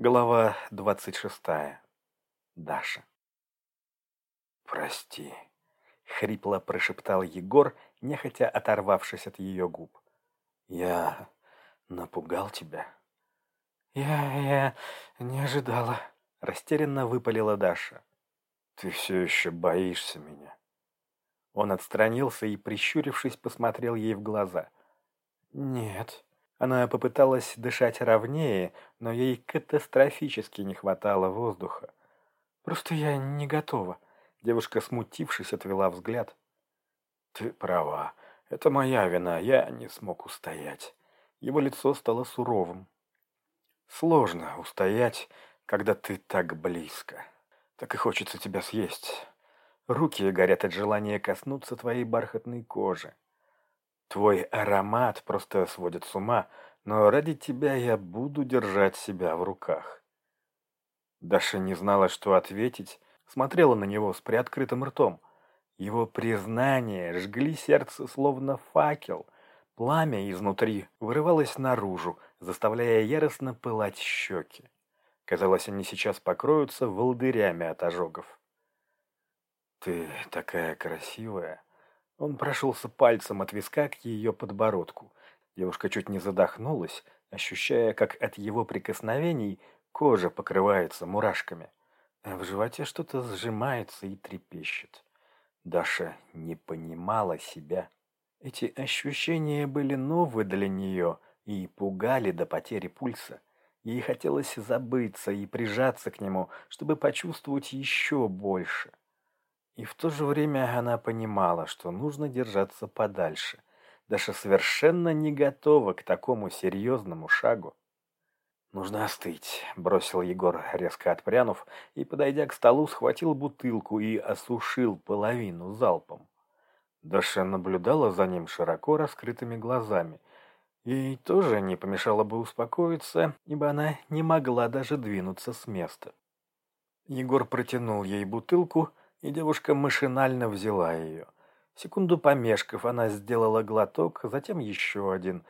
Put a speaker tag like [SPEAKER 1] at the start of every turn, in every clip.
[SPEAKER 1] Глава двадцать шестая. Даша. «Прости», — хрипло прошептал Егор, нехотя оторвавшись от ее губ. «Я напугал тебя».
[SPEAKER 2] «Я... я не ожидала», — растерянно выпалила Даша.
[SPEAKER 1] «Ты все еще боишься меня». Он отстранился и, прищурившись, посмотрел ей в глаза.
[SPEAKER 2] «Нет»,
[SPEAKER 1] она попыталась дышать ровнее, но ей катастрофически не хватало воздуха.
[SPEAKER 2] «Просто я не готова».
[SPEAKER 1] Девушка, смутившись, отвела взгляд. «Ты права. Это моя вина. Я не смог устоять». Его лицо стало суровым. «Сложно устоять, когда ты так близко. Так и хочется тебя съесть. Руки горят от желания коснуться твоей бархатной кожи. Твой аромат просто сводит с ума, но ради тебя я буду держать себя в руках. Даша не знала, что ответить, смотрела на него с приоткрытым ртом. Его признания жгли сердце словно факел. Пламя изнутри вырывалось наружу, заставляя яростно пылать щеки. Казалось, они сейчас покроются волдырями от ожогов. «Ты такая красивая!» Он прошелся пальцем от виска к ее подбородку. Девушка чуть не задохнулась, ощущая, как от его прикосновений кожа покрывается мурашками. А в животе что-то сжимается и трепещет. Даша не понимала себя. Эти ощущения были новые для нее и пугали до потери пульса. Ей хотелось забыться и прижаться к нему, чтобы почувствовать еще больше. И в то же время она понимала, что нужно держаться подальше. Даша совершенно не готова к такому серьезному шагу. «Нужно остыть», — бросил Егор, резко отпрянув, и, подойдя к столу, схватил бутылку и осушил половину залпом. Даша наблюдала за ним широко раскрытыми глазами. Ей тоже не помешало бы успокоиться, ибо она не могла даже двинуться с места. Егор протянул ей бутылку, и девушка машинально взяла ее. Секунду помешков, она сделала глоток, затем еще один.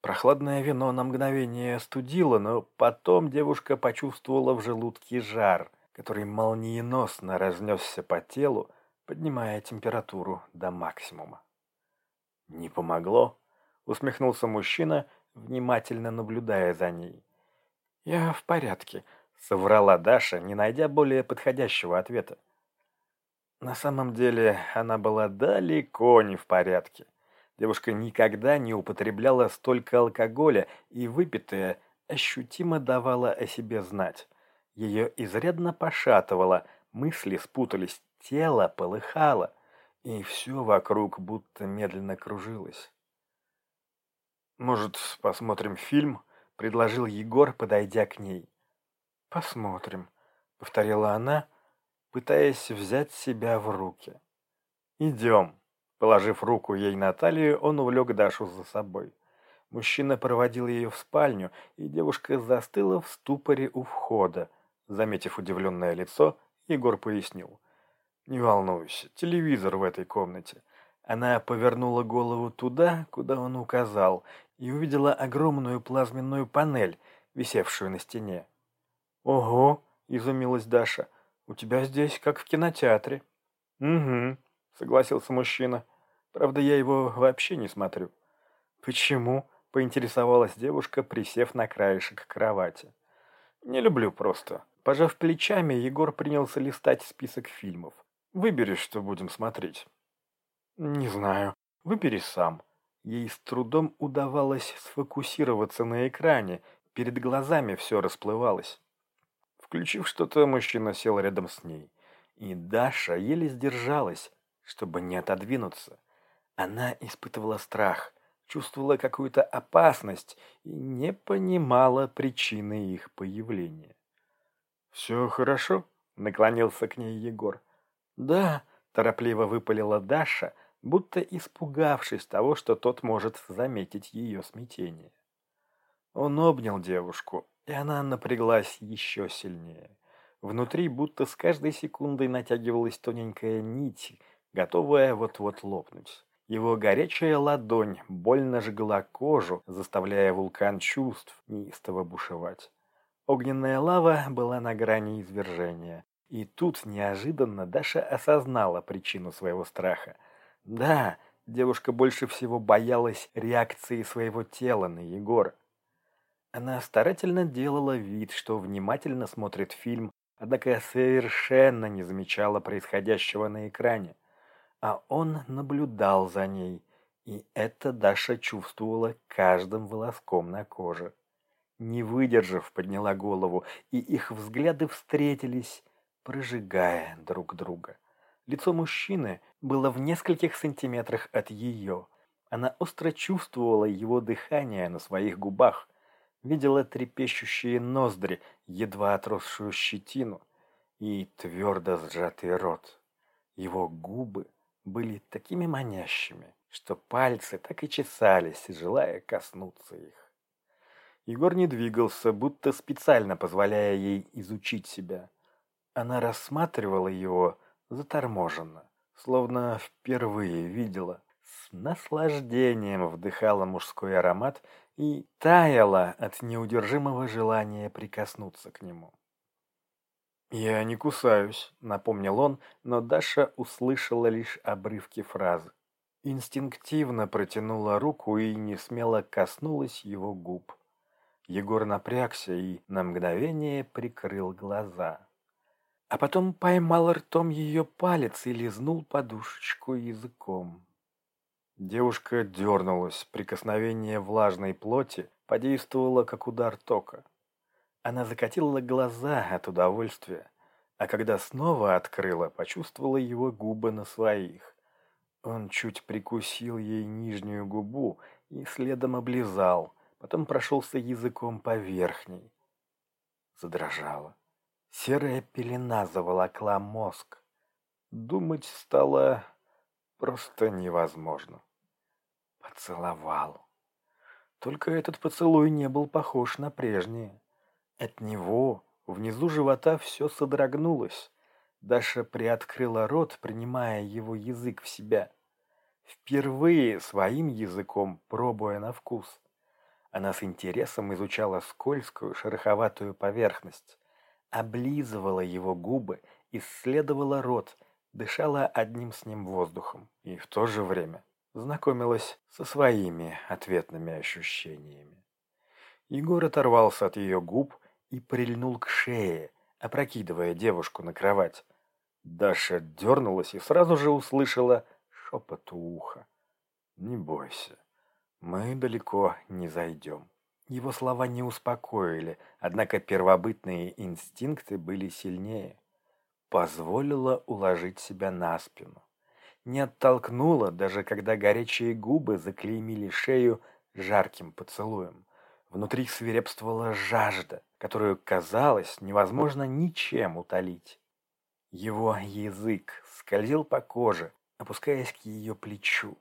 [SPEAKER 1] Прохладное вино на мгновение студило, но потом девушка почувствовала в желудке жар, который молниеносно разнесся по телу, поднимая температуру до максимума. «Не помогло?» — усмехнулся мужчина, внимательно наблюдая за ней.
[SPEAKER 2] «Я в порядке», —
[SPEAKER 1] соврала Даша, не найдя более подходящего ответа. На самом деле она была далеко не в порядке. Девушка никогда не употребляла столько алкоголя, и выпитая ощутимо давала о себе знать. Ее изрядно пошатывало, мысли спутались, тело полыхало, и все вокруг будто медленно кружилось. «Может, посмотрим фильм?» — предложил Егор, подойдя к ней.
[SPEAKER 2] «Посмотрим», —
[SPEAKER 1] повторила она, — пытаясь взять себя в руки. «Идем». Положив руку ей на талию, он увлек Дашу за собой. Мужчина проводил ее в спальню, и девушка застыла в ступоре у входа. Заметив удивленное лицо, Егор пояснил. «Не волнуйся, телевизор в этой комнате». Она повернула голову туда, куда он указал, и увидела огромную плазменную панель, висевшую на стене. «Ого!» – изумилась Даша – у тебя здесь как в кинотеатре». «Угу», — согласился мужчина. «Правда, я его вообще не смотрю». «Почему?» — поинтересовалась девушка, присев на краешек кровати. «Не люблю просто». Пожав плечами, Егор принялся листать список фильмов. «Выбери, что будем смотреть». «Не знаю. Выбери сам». Ей с трудом удавалось сфокусироваться на экране, перед глазами все расплывалось. Включив что-то, мужчина сел рядом с ней. И Даша еле сдержалась, чтобы не отодвинуться. Она испытывала страх, чувствовала какую-то опасность и не понимала причины их появления. «Все хорошо?» — наклонился к ней Егор. «Да», — торопливо выпалила Даша, будто испугавшись того, что тот может заметить ее смятение. Он обнял девушку, и она напряглась еще сильнее. Внутри будто с каждой секундой натягивалась тоненькая нить, готовая вот-вот лопнуть. Его горячая ладонь больно жгла кожу, заставляя вулкан чувств неистово бушевать. Огненная лава была на грани извержения. И тут неожиданно Даша осознала причину своего страха. Да, девушка больше всего боялась реакции своего тела на Егора. Она старательно делала вид, что внимательно смотрит фильм, однако совершенно не замечала происходящего на экране. А он наблюдал за ней, и это Даша чувствовала каждым волоском на коже. Не выдержав, подняла голову, и их взгляды встретились, прожигая друг друга. Лицо мужчины было в нескольких сантиметрах от ее. Она остро чувствовала его дыхание на своих губах, видела трепещущие ноздри, едва отросшую щетину и твердо сжатый рот. Его губы были такими манящими, что пальцы так и чесались, желая коснуться их. Егор не двигался, будто специально позволяя ей изучить себя. Она рассматривала его заторможенно, словно впервые видела, с наслаждением вдыхала мужской аромат и таяла от неудержимого желания прикоснуться к нему. «Я не кусаюсь», — напомнил он, но Даша услышала лишь обрывки фразы. Инстинктивно протянула руку и не смело коснулась его губ. Егор напрягся и на мгновение прикрыл глаза. А потом поймал ртом ее палец и лизнул подушечку языком. Девушка дернулась, прикосновение влажной плоти подействовало, как удар тока. Она закатила глаза от удовольствия, а когда снова открыла, почувствовала его губы на своих. Он чуть прикусил ей нижнюю губу и следом облизал, потом прошелся языком по верхней. Задрожала. Серая пелена заволокла мозг. Думать стало просто невозможно поцеловал. Только этот поцелуй не был похож на прежние. От него внизу живота все содрогнулось. Даша приоткрыла рот, принимая его язык в себя. Впервые своим языком, пробуя на вкус. Она с интересом изучала скользкую, шероховатую поверхность, облизывала его губы, исследовала рот, дышала одним с ним воздухом и в то же время знакомилась со своими ответными ощущениями. Егор оторвался от ее губ и прильнул к шее, опрокидывая девушку на кровать. Даша дернулась и сразу же услышала шепот у уха. «Не бойся, мы далеко не зайдем». Его слова не успокоили, однако первобытные инстинкты были сильнее. Позволила уложить себя на спину не оттолкнула, даже когда горячие губы заклеймили шею жарким поцелуем. Внутри свирепствовала жажда, которую, казалось, невозможно ничем утолить. Его язык скользил по коже, опускаясь к ее плечу,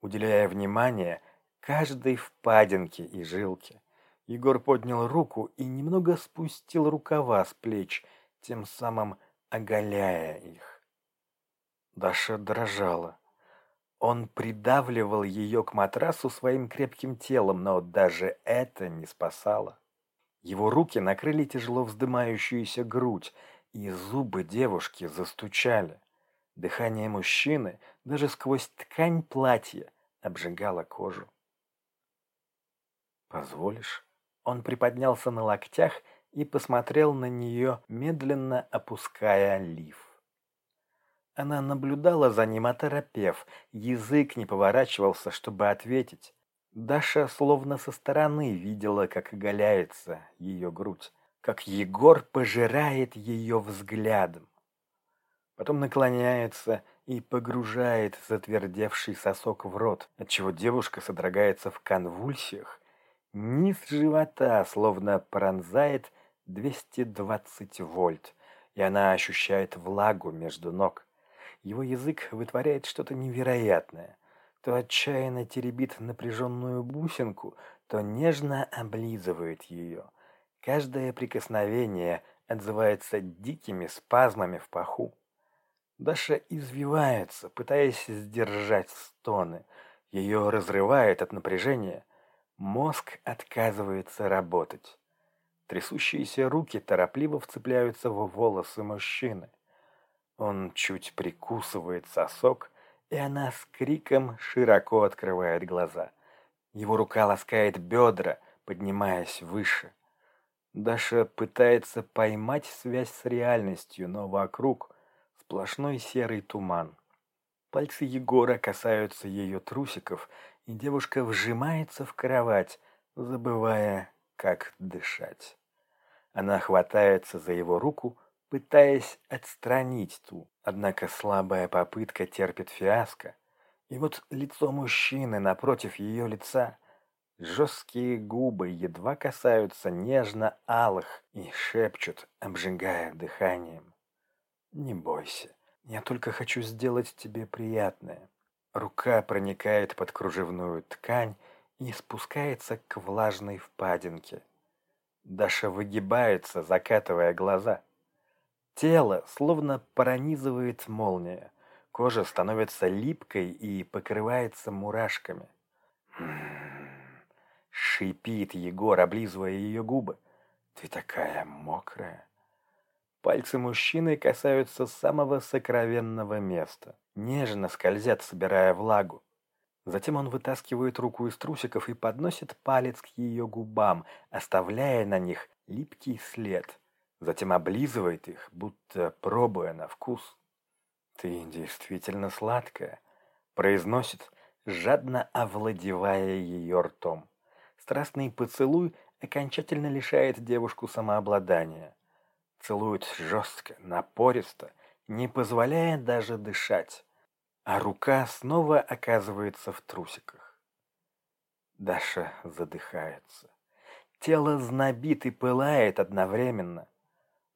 [SPEAKER 1] уделяя внимание каждой впадинке и жилке. Егор поднял руку и немного спустил рукава с плеч, тем самым оголяя их. Даша дрожала. Он придавливал ее к матрасу своим крепким телом, но даже это не спасало. Его руки накрыли тяжело вздымающуюся грудь, и зубы девушки застучали. Дыхание мужчины даже сквозь ткань платья обжигало кожу. «Позволишь?» Он приподнялся на локтях и посмотрел на нее, медленно опуская лиф. Она наблюдала за ним, оторопев. Язык не поворачивался, чтобы ответить. Даша словно со стороны видела, как оголяется ее грудь, как Егор пожирает ее взглядом. Потом наклоняется и погружает затвердевший сосок в рот, отчего девушка содрогается в конвульсиях. Низ живота словно пронзает 220 вольт, и она ощущает влагу между ног. Его язык вытворяет что-то невероятное. То отчаянно теребит напряженную бусинку, то нежно облизывает ее. Каждое прикосновение отзывается дикими спазмами в паху. Даша извивается, пытаясь сдержать стоны. Ее разрывает от напряжения. Мозг отказывается работать. Трясущиеся руки торопливо вцепляются в волосы мужчины. Он чуть прикусывает сосок, и она с криком широко открывает глаза. Его рука ласкает бедра, поднимаясь выше. Даша пытается поймать связь с реальностью, но вокруг сплошной серый туман. Пальцы Егора касаются ее трусиков, и девушка вжимается в кровать, забывая, как дышать. Она хватается за его руку, пытаясь отстранить ту, однако слабая попытка терпит фиаско. И вот лицо мужчины напротив ее лица, жесткие губы едва касаются нежно-алых и шепчут, обжигая дыханием. «Не бойся, я только хочу сделать тебе приятное. Рука проникает под кружевную ткань и спускается к влажной впадинке. Даша выгибается, закатывая глаза. Тело словно пронизывает молния. Кожа становится липкой и покрывается мурашками. Шипит Егор, облизывая ее губы. «Ты такая мокрая!» Пальцы мужчины касаются самого сокровенного места. Нежно скользят, собирая влагу. Затем он вытаскивает руку из трусиков и подносит палец к ее губам, оставляя на них липкий след. Затем облизывает их, будто пробуя на вкус. «Ты действительно сладкая», — произносит, жадно овладевая ее ртом. Страстный поцелуй окончательно лишает девушку самообладания целует жестко, напористо, не позволяя даже дышать, а рука снова оказывается в трусиках. Даша задыхается. Тело знобит и пылает одновременно.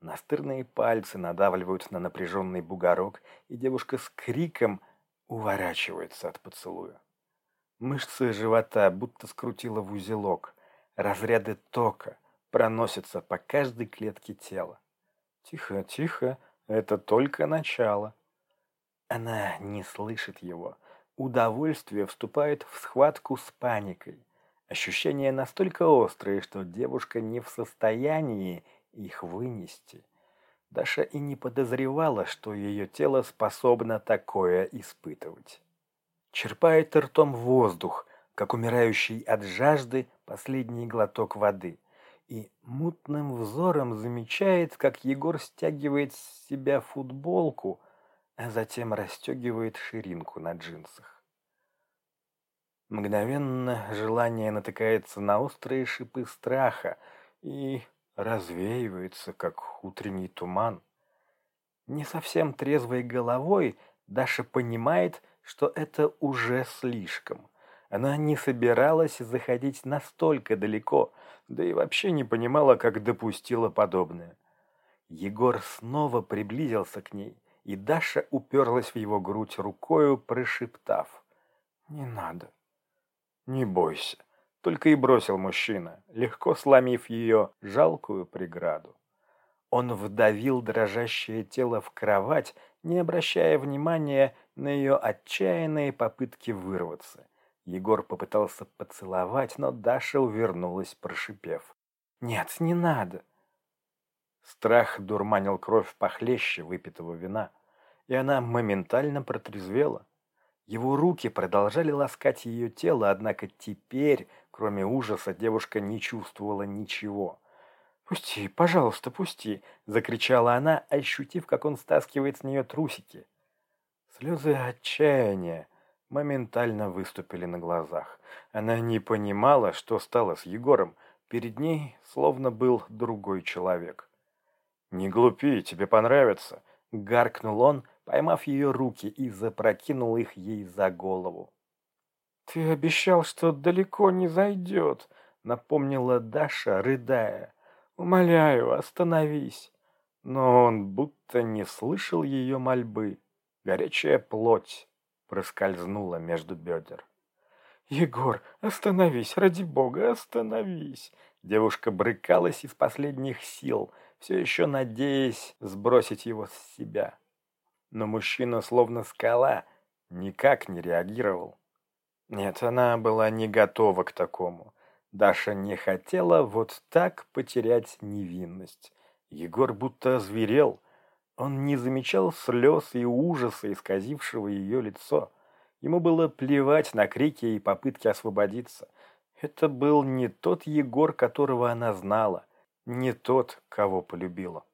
[SPEAKER 1] Настырные пальцы надавливают на напряженный бугорок, и девушка с криком уворачивается от поцелуя. Мышцы живота будто скрутила в узелок. Разряды тока проносятся по каждой клетке тела. Тихо, тихо, это только начало. Она не слышит его. Удовольствие вступает в схватку с паникой. Ощущения настолько острые, что девушка не в состоянии их вынести. Даша и не подозревала, что ее тело способно такое испытывать. Черпает ртом воздух, как умирающий от жажды последний глоток воды и мутным взором замечает, как Егор стягивает с себя футболку, а затем расстегивает ширинку на джинсах. Мгновенно желание натыкается на острые шипы страха и развеивается, как утренний туман. Не совсем трезвой головой Даша понимает, что это уже слишком. Она не собиралась заходить настолько далеко, да и вообще не понимала, как допустила подобное. Егор снова приблизился к ней, и Даша уперлась в его грудь рукою, прошептав. «Не надо». «Не бойся», — только и бросил мужчина, легко сломив ее жалкую преграду. Он вдавил дрожащее тело в кровать, не обращая внимания на ее отчаянные попытки вырваться. Егор попытался поцеловать, но Даша увернулась, прошипев. «Нет, не надо!» Страх дурманил кровь похлеще выпитого вина, и она моментально протрезвела. Его руки продолжали ласкать ее тело, однако теперь, кроме ужаса, девушка не чувствовала ничего. «Пусти, пожалуйста, пусти!» — закричала она, ощутив, как он стаскивает с нее трусики. Слезы отчаяния, моментально выступили на глазах. Она не понимала, что стало с Егором. Перед ней словно был другой человек. «Не глупи, тебе понравится!» — гаркнул он, поймав ее руки и запрокинул их ей за голову. «Ты обещал, что далеко не зайдет», — напомнила Даша, рыдая. «Умоляю, остановись». Но он будто не слышал ее мольбы. Горячая плоть, проскользнула между бедер. «Егор, остановись, ради бога, остановись!» Девушка брыкалась из последних сил, все еще надеясь сбросить его с себя. Но мужчина, словно скала, никак не реагировал. Нет, она была не готова к такому. Даша не хотела вот так потерять невинность. Егор будто озверел. Он не замечал слез и ужаса, исказившего ее лицо. Ему было плевать на крики и попытки освободиться. Это был не тот Егор, которого она знала, не тот, кого полюбила.